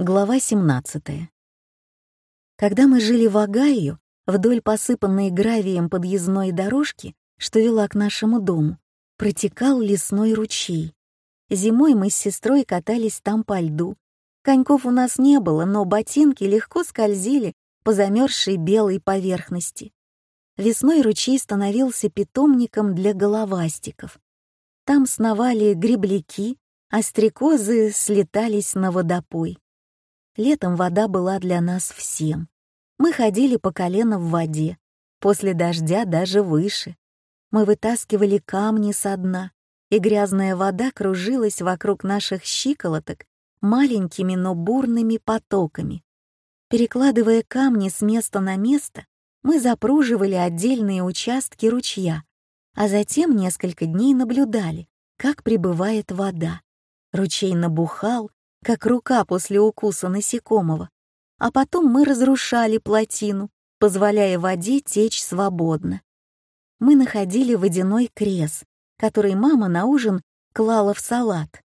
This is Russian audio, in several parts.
Глава 17. Когда мы жили в Огайо, вдоль посыпанной гравием подъездной дорожки, что вела к нашему дому, протекал лесной ручей. Зимой мы с сестрой катались там по льду. Коньков у нас не было, но ботинки легко скользили по замерзшей белой поверхности. Весной ручей становился питомником для головастиков. Там сновали грибляки, а стрекозы слетались на водопой. Летом вода была для нас всем. Мы ходили по колено в воде, после дождя даже выше. Мы вытаскивали камни со дна, и грязная вода кружилась вокруг наших щиколоток маленькими, но бурными потоками. Перекладывая камни с места на место, мы запруживали отдельные участки ручья, а затем несколько дней наблюдали, как прибывает вода. Ручей набухал, как рука после укуса насекомого, а потом мы разрушали плотину, позволяя воде течь свободно. Мы находили водяной крес, который мама на ужин клала в салат.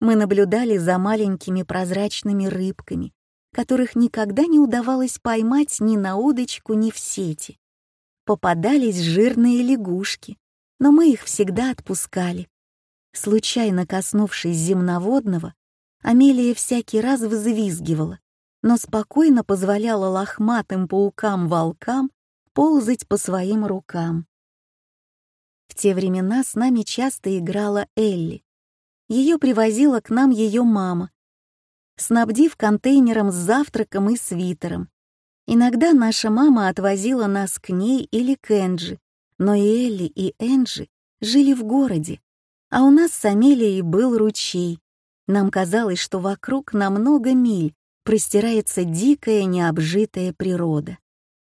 Мы наблюдали за маленькими прозрачными рыбками, которых никогда не удавалось поймать ни на удочку, ни в сети. Попадались жирные лягушки, но мы их всегда отпускали. Случайно коснувшись земноводного, Амелия всякий раз взвизгивала, но спокойно позволяла лохматым паукам-волкам ползать по своим рукам. В те времена с нами часто играла Элли. Ее привозила к нам ее мама, снабдив контейнером с завтраком и свитером. Иногда наша мама отвозила нас к ней или к Энджи, но и Элли, и Энджи жили в городе, а у нас с Амелией был ручей, нам казалось, что вокруг на много миль простирается дикая необжитая природа.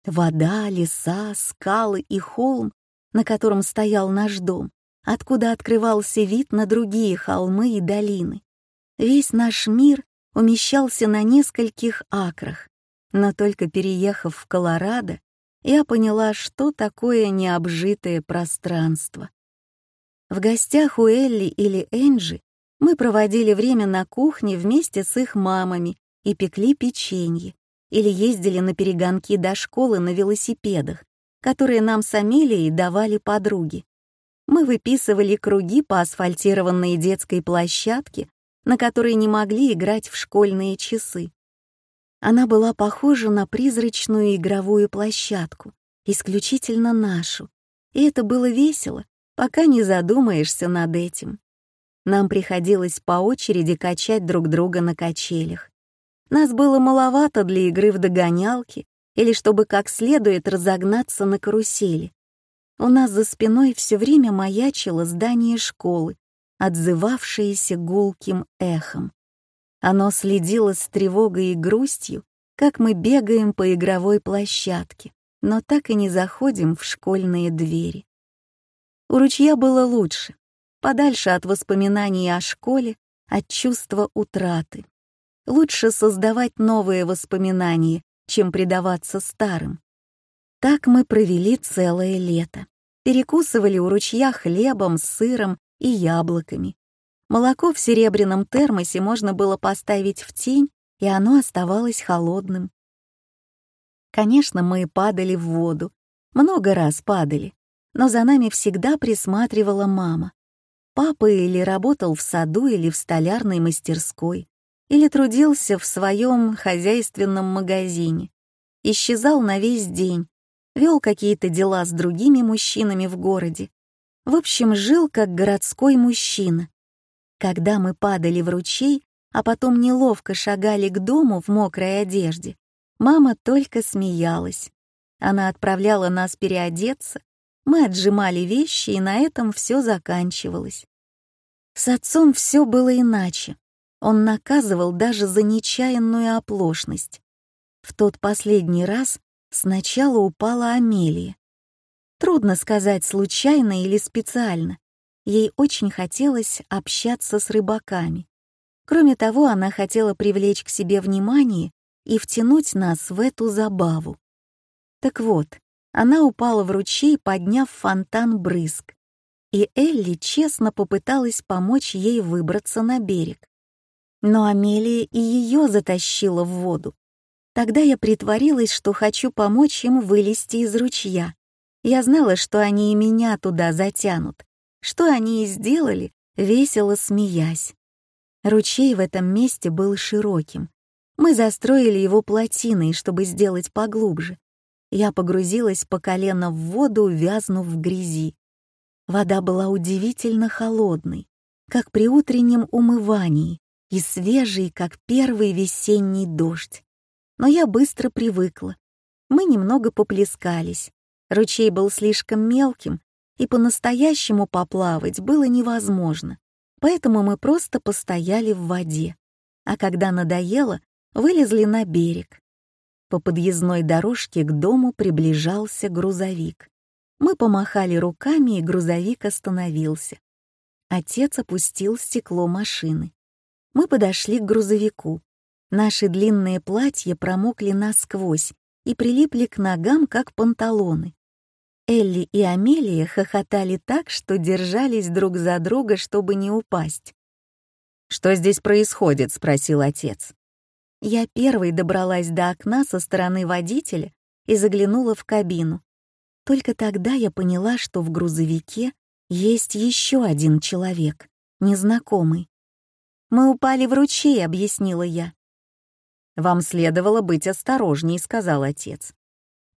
Вода, леса, скалы и холм, на котором стоял наш дом, откуда открывался вид на другие холмы и долины. Весь наш мир умещался на нескольких акрах, но только переехав в Колорадо, я поняла, что такое необжитое пространство. В гостях у Элли или Энджи мы проводили время на кухне вместе с их мамами и пекли печенье, или ездили на перегонки до школы на велосипедах, которые нам с Амелией давали подруги. Мы выписывали круги по асфальтированной детской площадке, на которой не могли играть в школьные часы. Она была похожа на призрачную игровую площадку, исключительно нашу, и это было весело, пока не задумаешься над этим. Нам приходилось по очереди качать друг друга на качелях. Нас было маловато для игры в догонялки или чтобы как следует разогнаться на карусели. У нас за спиной все время маячило здание школы, отзывавшееся гулким эхом. Оно следило с тревогой и грустью, как мы бегаем по игровой площадке, но так и не заходим в школьные двери. У ручья было лучше подальше от воспоминаний о школе, от чувства утраты. Лучше создавать новые воспоминания, чем предаваться старым. Так мы провели целое лето. Перекусывали у ручья хлебом, сыром и яблоками. Молоко в серебряном термосе можно было поставить в тень, и оно оставалось холодным. Конечно, мы падали в воду, много раз падали, но за нами всегда присматривала мама. Папа или работал в саду или в столярной мастерской, или трудился в своем хозяйственном магазине, исчезал на весь день, вел какие-то дела с другими мужчинами в городе. В общем, жил как городской мужчина. Когда мы падали в ручей, а потом неловко шагали к дому в мокрой одежде, мама только смеялась. Она отправляла нас переодеться, мы отжимали вещи, и на этом все заканчивалось. С отцом все было иначе. Он наказывал даже за нечаянную оплошность. В тот последний раз сначала упала Амелия. Трудно сказать, случайно или специально. Ей очень хотелось общаться с рыбаками. Кроме того, она хотела привлечь к себе внимание и втянуть нас в эту забаву. Так вот, она упала в ручей, подняв фонтан брызг. И Элли честно попыталась помочь ей выбраться на берег. Но Амелия и ее затащила в воду. Тогда я притворилась, что хочу помочь им вылезти из ручья. Я знала, что они и меня туда затянут. Что они и сделали, весело смеясь. Ручей в этом месте был широким. Мы застроили его плотиной, чтобы сделать поглубже. Я погрузилась по колено в воду, вязнув в грязи. Вода была удивительно холодной, как при утреннем умывании, и свежей, как первый весенний дождь. Но я быстро привыкла. Мы немного поплескались. Ручей был слишком мелким, и по-настоящему поплавать было невозможно, поэтому мы просто постояли в воде. А когда надоело, вылезли на берег. По подъездной дорожке к дому приближался грузовик. Мы помахали руками, и грузовик остановился. Отец опустил стекло машины. Мы подошли к грузовику. Наши длинные платья промокли насквозь и прилипли к ногам, как панталоны. Элли и Амелия хохотали так, что держались друг за друга, чтобы не упасть. «Что здесь происходит?» — спросил отец. Я первой добралась до окна со стороны водителя и заглянула в кабину. Только тогда я поняла, что в грузовике есть еще один человек, незнакомый. «Мы упали в ручей», — объяснила я. «Вам следовало быть осторожней», — сказал отец.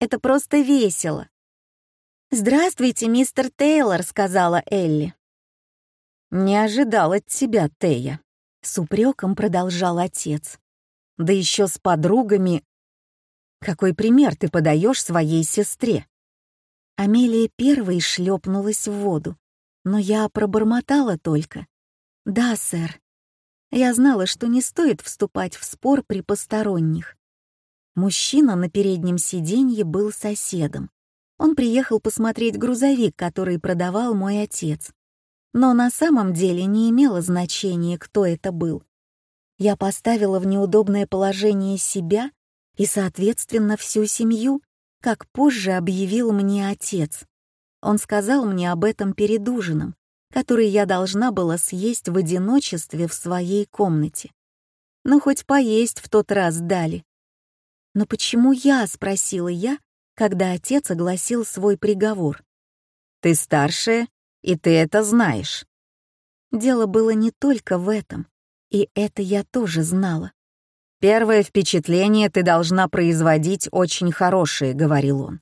«Это просто весело». «Здравствуйте, мистер Тейлор», — сказала Элли. «Не ожидал от тебя, Тея», — с упреком продолжал отец. «Да еще с подругами. Какой пример ты подаешь своей сестре?» Амелия первой шлепнулась в воду, но я пробормотала только. «Да, сэр». Я знала, что не стоит вступать в спор при посторонних. Мужчина на переднем сиденье был соседом. Он приехал посмотреть грузовик, который продавал мой отец. Но на самом деле не имело значения, кто это был. Я поставила в неудобное положение себя и, соответственно, всю семью, как позже объявил мне отец. Он сказал мне об этом перед ужином, который я должна была съесть в одиночестве в своей комнате. Ну, хоть поесть в тот раз дали. «Но почему я?» — спросила я, когда отец огласил свой приговор. «Ты старшая, и ты это знаешь». Дело было не только в этом, и это я тоже знала. «Первое впечатление ты должна производить очень хорошее», — говорил он.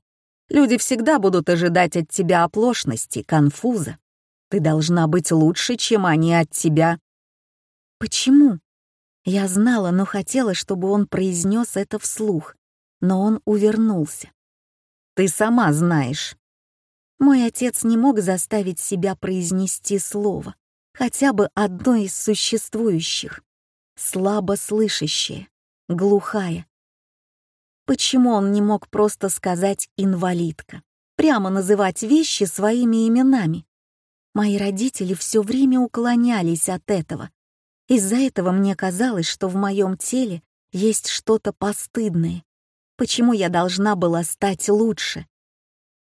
«Люди всегда будут ожидать от тебя оплошности, конфуза. Ты должна быть лучше, чем они от тебя». «Почему?» Я знала, но хотела, чтобы он произнес это вслух, но он увернулся. «Ты сама знаешь». Мой отец не мог заставить себя произнести слово, хотя бы одно из существующих слабо слышащая, глухая. Почему он не мог просто сказать «инвалидка», прямо называть вещи своими именами? Мои родители все время уклонялись от этого. Из-за этого мне казалось, что в моем теле есть что-то постыдное. Почему я должна была стать лучше?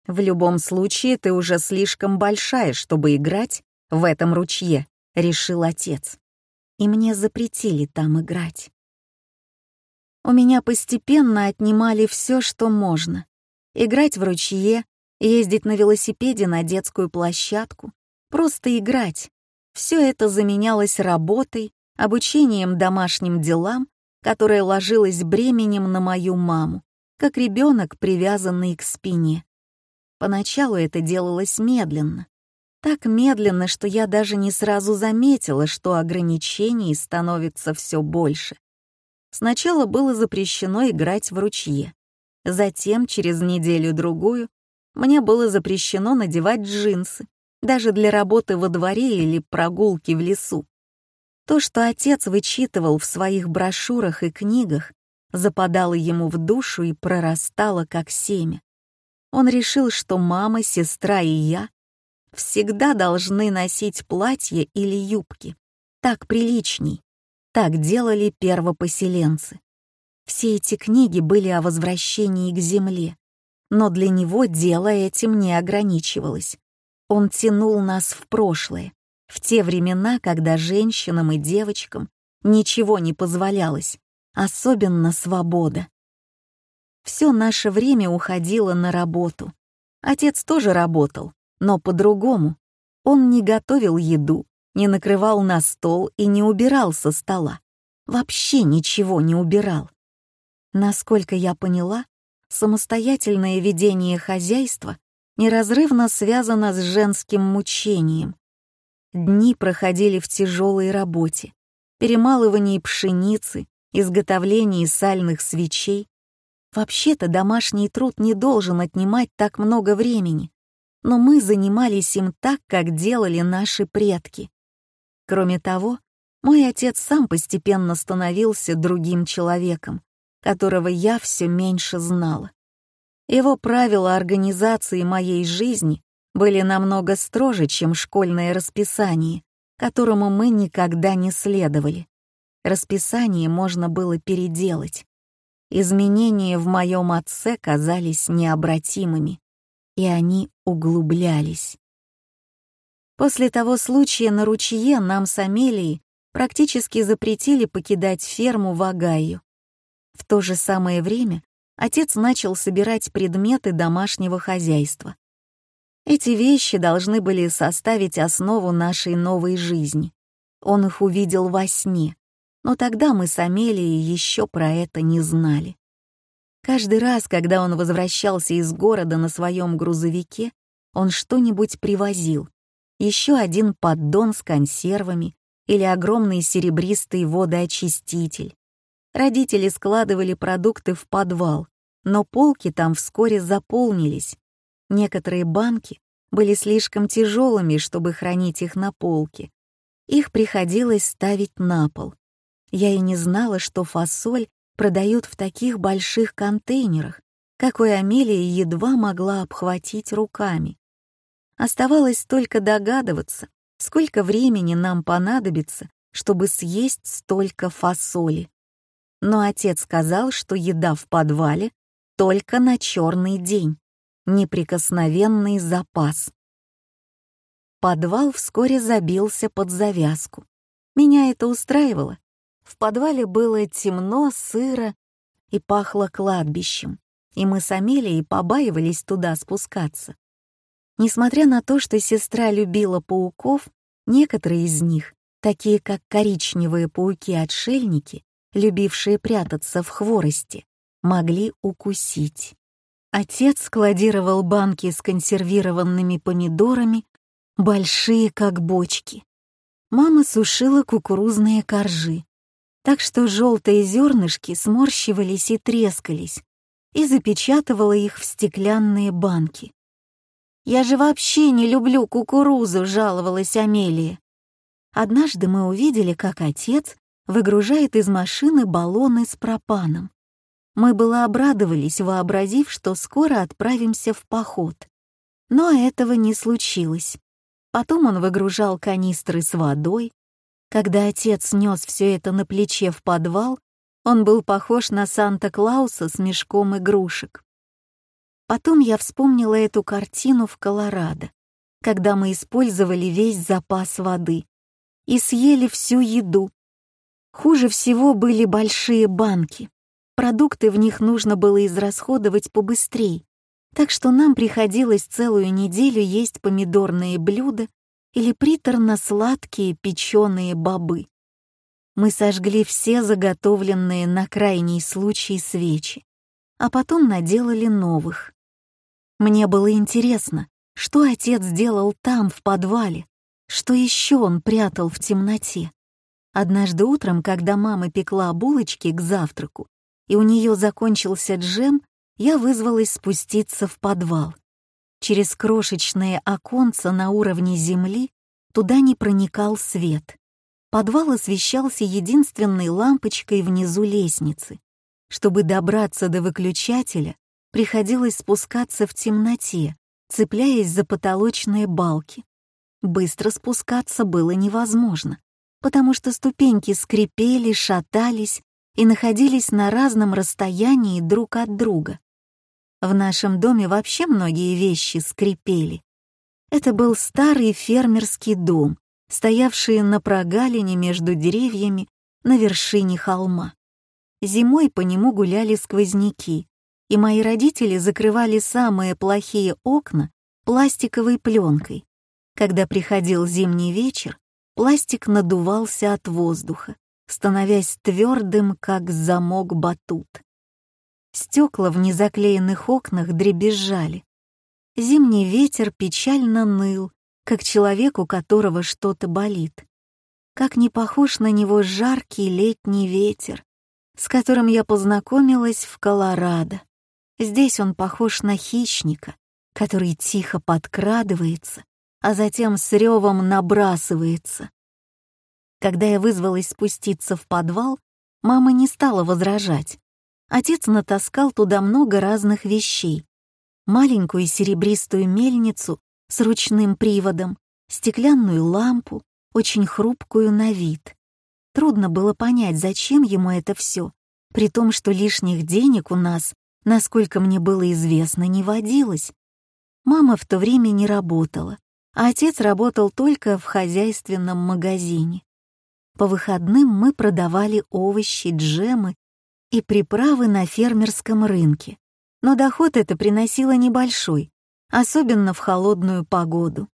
В любом случае, ты уже слишком большая, чтобы играть в этом ручье, решил отец и мне запретили там играть. У меня постепенно отнимали все, что можно. Играть в ручье, ездить на велосипеде на детскую площадку, просто играть. Все это заменялось работой, обучением домашним делам, которое ложилось бременем на мою маму, как ребенок, привязанный к спине. Поначалу это делалось медленно, так медленно, что я даже не сразу заметила, что ограничений становится все больше. Сначала было запрещено играть в ручье. Затем, через неделю-другую, мне было запрещено надевать джинсы, даже для работы во дворе или прогулки в лесу. То, что отец вычитывал в своих брошюрах и книгах, западало ему в душу и прорастало как семя. Он решил, что мама, сестра и я всегда должны носить платья или юбки. Так приличней. Так делали первопоселенцы. Все эти книги были о возвращении к земле. Но для него дело этим не ограничивалось. Он тянул нас в прошлое, в те времена, когда женщинам и девочкам ничего не позволялось, особенно свобода. Все наше время уходило на работу. Отец тоже работал, но по-другому. Он не готовил еду, не накрывал на стол и не убирал со стола. Вообще ничего не убирал. Насколько я поняла, самостоятельное ведение хозяйства неразрывно связано с женским мучением. Дни проходили в тяжелой работе, перемалывании пшеницы, изготовлении сальных свечей. Вообще-то домашний труд не должен отнимать так много времени, но мы занимались им так, как делали наши предки. Кроме того, мой отец сам постепенно становился другим человеком, которого я все меньше знала. Его правила организации моей жизни были намного строже, чем школьное расписание, которому мы никогда не следовали. Расписание можно было переделать. Изменения в моем отце казались необратимыми, и они углублялись. После того случая на ручье нам с Амелией практически запретили покидать ферму в Огайо. В то же самое время отец начал собирать предметы домашнего хозяйства. Эти вещи должны были составить основу нашей новой жизни. Он их увидел во сне, но тогда мы с Амелией еще про это не знали. Каждый раз, когда он возвращался из города на своем грузовике, он что-нибудь привозил. Еще один поддон с консервами или огромный серебристый водоочиститель, Родители складывали продукты в подвал, но полки там вскоре заполнились. Некоторые банки были слишком тяжелыми, чтобы хранить их на полке. Их приходилось ставить на пол. Я и не знала, что фасоль продают в таких больших контейнерах, какой Амелия едва могла обхватить руками. Оставалось только догадываться, сколько времени нам понадобится, чтобы съесть столько фасоли но отец сказал, что еда в подвале только на черный день, неприкосновенный запас. Подвал вскоре забился под завязку. Меня это устраивало. В подвале было темно, сыро и пахло кладбищем, и мы с Амелией побаивались туда спускаться. Несмотря на то, что сестра любила пауков, некоторые из них, такие как коричневые пауки-отшельники, любившие прятаться в хворости, могли укусить. Отец складировал банки с консервированными помидорами, большие как бочки. Мама сушила кукурузные коржи, так что желтые зернышки сморщивались и трескались, и запечатывала их в стеклянные банки. «Я же вообще не люблю кукурузу», — жаловалась Амелия. Однажды мы увидели, как отец выгружает из машины баллоны с пропаном. Мы было обрадовались, вообразив, что скоро отправимся в поход. Но этого не случилось. Потом он выгружал канистры с водой. Когда отец нес все это на плече в подвал, он был похож на Санта-Клауса с мешком игрушек. Потом я вспомнила эту картину в Колорадо, когда мы использовали весь запас воды и съели всю еду, Хуже всего были большие банки. Продукты в них нужно было израсходовать побыстрее, так что нам приходилось целую неделю есть помидорные блюда или приторно-сладкие печеные бобы. Мы сожгли все заготовленные на крайний случай свечи, а потом наделали новых. Мне было интересно, что отец делал там, в подвале, что еще он прятал в темноте. Однажды утром, когда мама пекла булочки к завтраку, и у нее закончился джем, я вызвалась спуститься в подвал. Через крошечное оконце на уровне земли туда не проникал свет. Подвал освещался единственной лампочкой внизу лестницы. Чтобы добраться до выключателя, приходилось спускаться в темноте, цепляясь за потолочные балки. Быстро спускаться было невозможно потому что ступеньки скрипели, шатались и находились на разном расстоянии друг от друга. В нашем доме вообще многие вещи скрипели. Это был старый фермерский дом, стоявший на прогалине между деревьями на вершине холма. Зимой по нему гуляли сквозняки, и мои родители закрывали самые плохие окна пластиковой пленкой. Когда приходил зимний вечер, пластик надувался от воздуха, становясь твердым, как замок батут. Стекла в незаклеенных окнах дребезжали. Зимний ветер печально ныл, как человек, у которого что-то болит. Как не похож на него жаркий летний ветер, с которым я познакомилась в Колорадо. Здесь он похож на хищника, который тихо подкрадывается, а затем с ревом набрасывается. Когда я вызвалась спуститься в подвал, мама не стала возражать. Отец натаскал туда много разных вещей. Маленькую серебристую мельницу с ручным приводом, стеклянную лампу, очень хрупкую на вид. Трудно было понять, зачем ему это все, при том, что лишних денег у нас, насколько мне было известно, не водилось. Мама в то время не работала, а отец работал только в хозяйственном магазине. По выходным мы продавали овощи, джемы и приправы на фермерском рынке. Но доход это приносило небольшой, особенно в холодную погоду.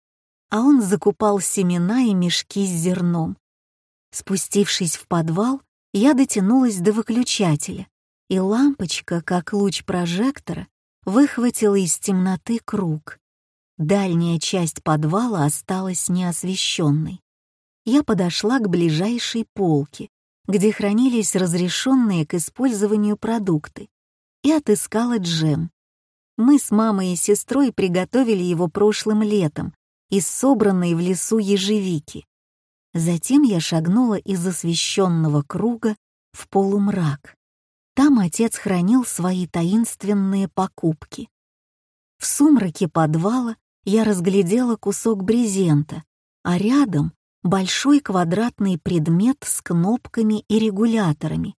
А он закупал семена и мешки с зерном. Спустившись в подвал, я дотянулась до выключателя, и лампочка, как луч прожектора, выхватила из темноты круг. Дальняя часть подвала осталась неосвещенной. Я подошла к ближайшей полке, где хранились разрешенные к использованию продукты, и отыскала джем. Мы с мамой и сестрой приготовили его прошлым летом из собранной в лесу ежевики. Затем я шагнула из освещенного круга в полумрак. Там отец хранил свои таинственные покупки. В сумраке подвала я разглядела кусок брезента, а рядом большой квадратный предмет с кнопками и регуляторами.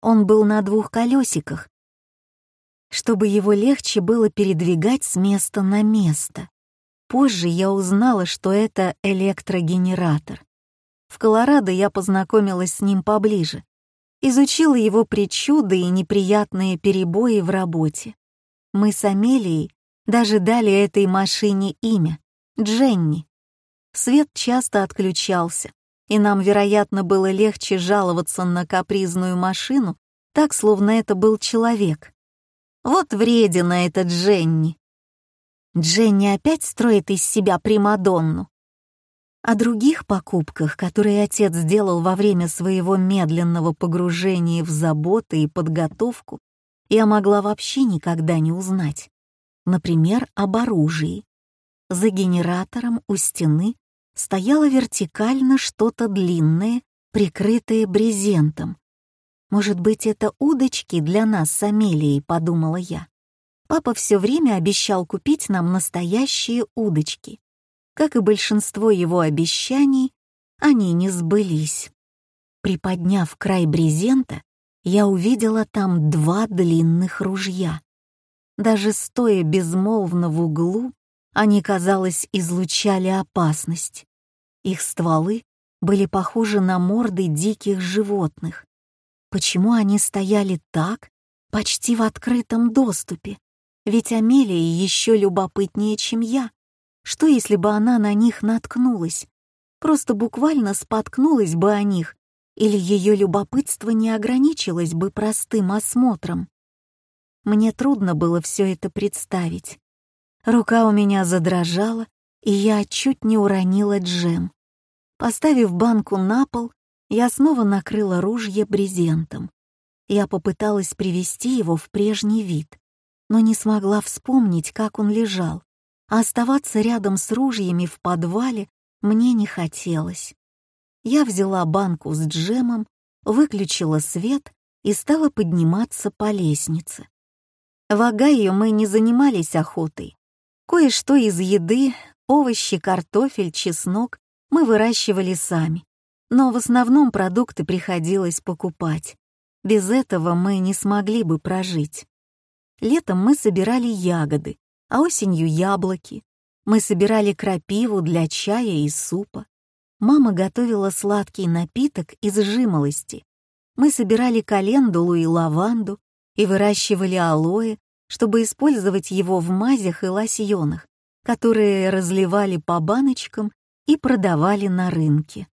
Он был на двух колесиках, чтобы его легче было передвигать с места на место. Позже я узнала, что это электрогенератор. В Колорадо я познакомилась с ним поближе, изучила его причуды и неприятные перебои в работе. Мы с Амелией даже дали этой машине имя — Дженни. Свет часто отключался, и нам, вероятно, было легче жаловаться на капризную машину, так, словно это был человек. Вот вредина эта Дженни. Дженни опять строит из себя Примадонну. О других покупках, которые отец сделал во время своего медленного погружения в заботы и подготовку, я могла вообще никогда не узнать. Например, об оружии. За генератором у стены стояло вертикально что-то длинное, прикрытое брезентом. «Может быть, это удочки для нас с Амелией», — подумала я. Папа все время обещал купить нам настоящие удочки. Как и большинство его обещаний, они не сбылись. Приподняв край брезента, я увидела там два длинных ружья. Даже стоя безмолвно в углу, они, казалось, излучали опасность. Их стволы были похожи на морды диких животных. Почему они стояли так, почти в открытом доступе? Ведь Амелия еще любопытнее, чем я. Что, если бы она на них наткнулась? Просто буквально споткнулась бы о них, или ее любопытство не ограничилось бы простым осмотром? Мне трудно было все это представить. Рука у меня задрожала, и я чуть не уронила джем. Поставив банку на пол, я снова накрыла ружье брезентом. Я попыталась привести его в прежний вид, но не смогла вспомнить, как он лежал а оставаться рядом с ружьями в подвале мне не хотелось. Я взяла банку с джемом, выключила свет и стала подниматься по лестнице. В Огайо мы не занимались охотой. Кое-что из еды, овощи, картофель, чеснок мы выращивали сами, но в основном продукты приходилось покупать. Без этого мы не смогли бы прожить. Летом мы собирали ягоды, а осенью яблоки. Мы собирали крапиву для чая и супа. Мама готовила сладкий напиток из жимолости. Мы собирали календулу и лаванду и выращивали алоэ, чтобы использовать его в мазях и лосьонах, которые разливали по баночкам и продавали на рынке.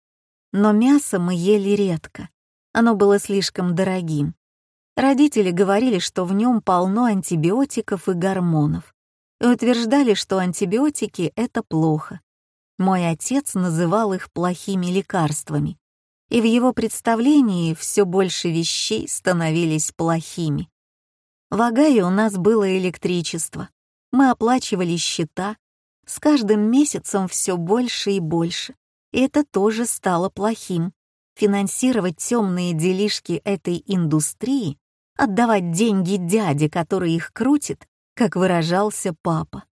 Но мясо мы ели редко. Оно было слишком дорогим. Родители говорили, что в нем полно антибиотиков и гормонов, и утверждали, что антибиотики — это плохо. Мой отец называл их плохими лекарствами, и в его представлении все больше вещей становились плохими. В Агае у нас было электричество, мы оплачивали счета, с каждым месяцем все больше и больше, и это тоже стало плохим. Финансировать темные делишки этой индустрии, отдавать деньги дяде, который их крутит, как выражался папа.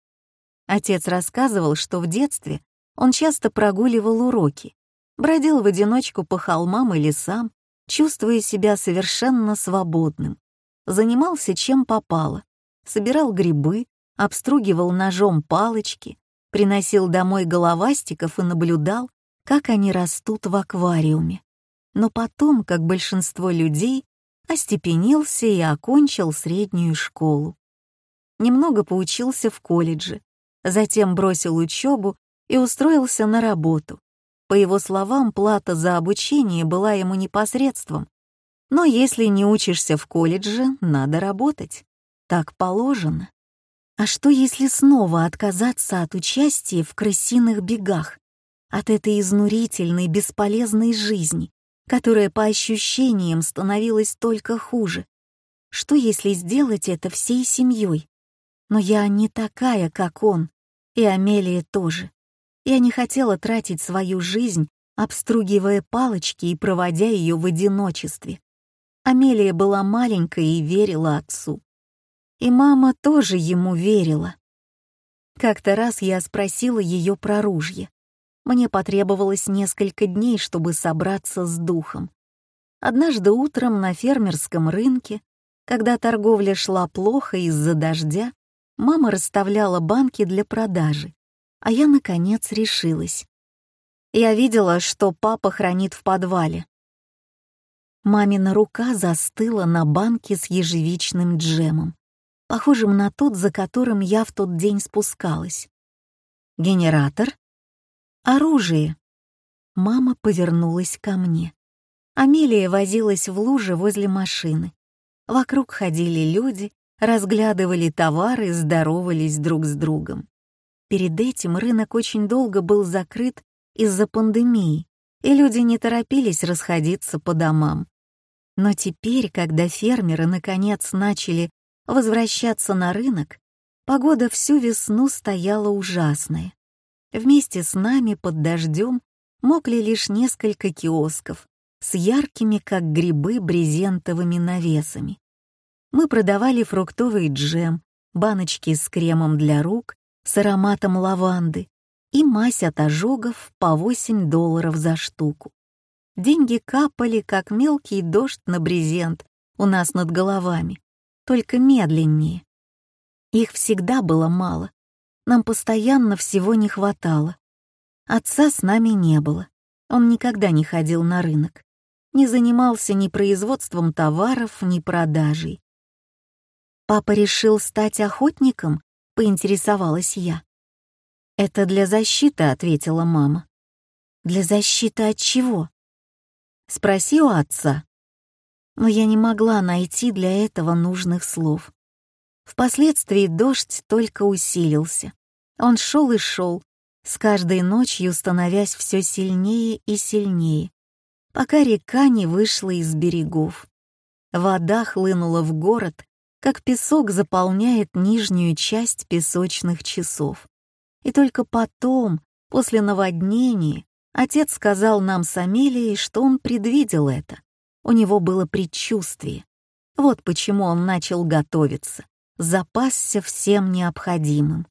Отец рассказывал, что в детстве он часто прогуливал уроки, бродил в одиночку по холмам и лесам, чувствуя себя совершенно свободным. Занимался чем попало, собирал грибы, обстругивал ножом палочки, приносил домой головастиков и наблюдал, как они растут в аквариуме. Но потом, как большинство людей, остепенился и окончил среднюю школу. Немного поучился в колледже, затем бросил учебу и устроился на работу. По его словам, плата за обучение была ему непосредством. Но если не учишься в колледже, надо работать. Так положено. А что, если снова отказаться от участия в крысиных бегах? От этой изнурительной, бесполезной жизни, которая по ощущениям становилась только хуже? Что, если сделать это всей семьей? Но я не такая, как он, и Амелия тоже. Я не хотела тратить свою жизнь, обстругивая палочки и проводя ее в одиночестве. Амелия была маленькой и верила отцу. И мама тоже ему верила. Как-то раз я спросила ее про ружье. Мне потребовалось несколько дней, чтобы собраться с духом. Однажды утром на фермерском рынке, когда торговля шла плохо из-за дождя, мама расставляла банки для продажи а я, наконец, решилась. Я видела, что папа хранит в подвале. Мамина рука застыла на банке с ежевичным джемом, похожим на тот, за которым я в тот день спускалась. «Генератор?» «Оружие!» Мама повернулась ко мне. Амелия возилась в луже возле машины. Вокруг ходили люди, разглядывали товары, здоровались друг с другом. Перед этим рынок очень долго был закрыт из-за пандемии, и люди не торопились расходиться по домам. Но теперь, когда фермеры наконец начали возвращаться на рынок, погода всю весну стояла ужасная. Вместе с нами под дождем мокли лишь несколько киосков с яркими, как грибы, брезентовыми навесами. Мы продавали фруктовый джем, баночки с кремом для рук с ароматом лаванды и мазь от ожогов по 8 долларов за штуку. Деньги капали, как мелкий дождь на брезент у нас над головами, только медленнее. Их всегда было мало, нам постоянно всего не хватало. Отца с нами не было, он никогда не ходил на рынок, не занимался ни производством товаров, ни продажей. Папа решил стать охотником поинтересовалась я. «Это для защиты», — ответила мама. «Для защиты от чего?» «Спроси у отца». Но я не могла найти для этого нужных слов. Впоследствии дождь только усилился. Он шел и шел, с каждой ночью становясь все сильнее и сильнее, пока река не вышла из берегов. Вода хлынула в город, как песок заполняет нижнюю часть песочных часов. И только потом, после наводнения, отец сказал нам с Амелией, что он предвидел это. У него было предчувствие. Вот почему он начал готовиться, запасся всем необходимым.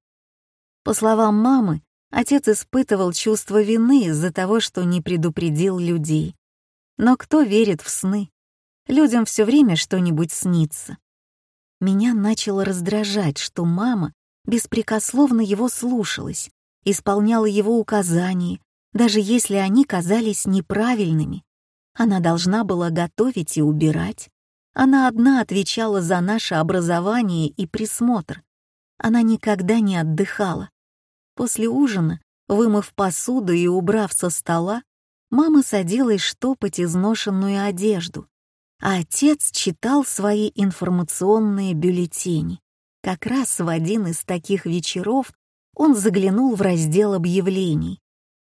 По словам мамы, отец испытывал чувство вины из-за того, что не предупредил людей. Но кто верит в сны? Людям все время что-нибудь снится. Меня начало раздражать, что мама беспрекословно его слушалась, исполняла его указания, даже если они казались неправильными. Она должна была готовить и убирать. Она одна отвечала за наше образование и присмотр. Она никогда не отдыхала. После ужина, вымыв посуду и убрав со стола, мама садилась штопать изношенную одежду, а отец читал свои информационные бюллетени. Как раз в один из таких вечеров он заглянул в раздел объявлений.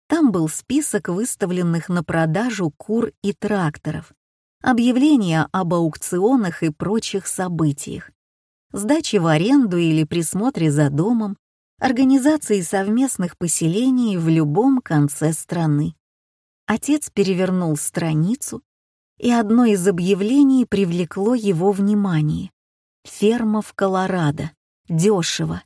Там был список выставленных на продажу кур и тракторов, объявления об аукционах и прочих событиях, сдаче в аренду или присмотре за домом, организации совместных поселений в любом конце страны. Отец перевернул страницу, и одно из объявлений привлекло его внимание. Ферма в Колорадо. Дешево.